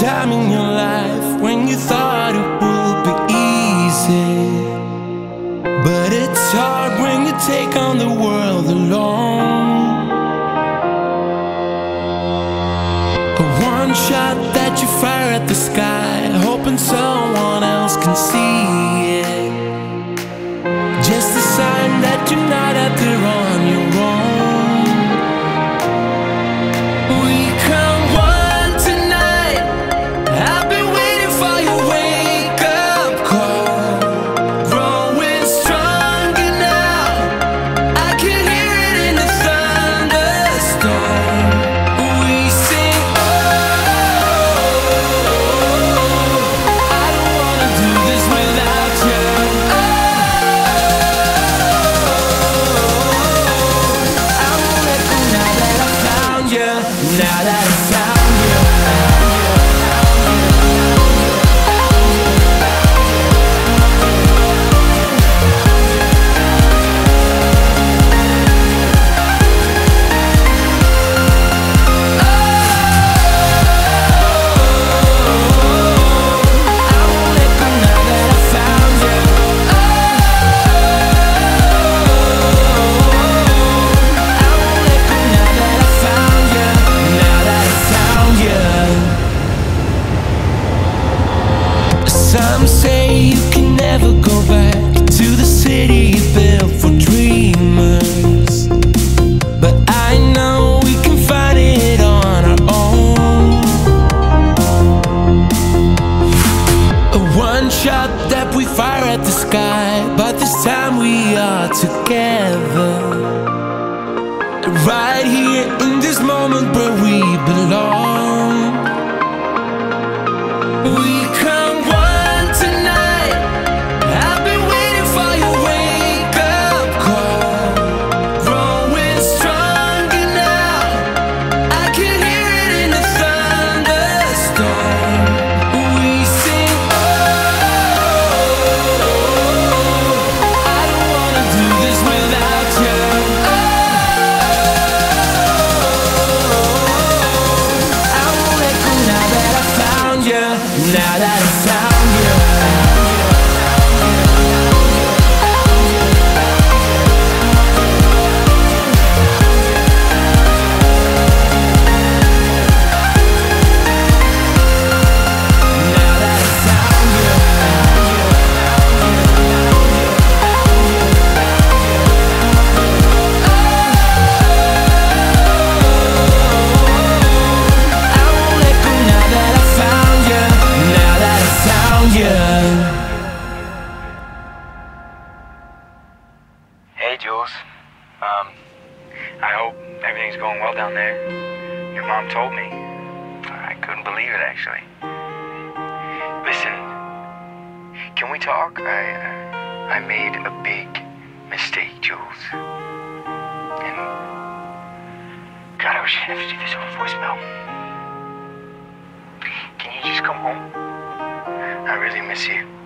time in your life when you thought it would be easy. But it's hard when you take on the world alone. A one shot that you fire at the sky, hoping someone else can see it. Just a sign that you're not at the on Some say you can never go back to the city built for dreamers. But I know we can find it on our own. A one shot that we fire at the sky, but this time we are together. Right here in this moment where we belong. We Now that I found Jules. Um, I hope everything's going well down there. Your mom told me. I couldn't believe it, actually. Listen, can we talk? I, I made a big mistake, Jules. And, God, I wish I never do this over voicemail. Can you just come home? I really miss you.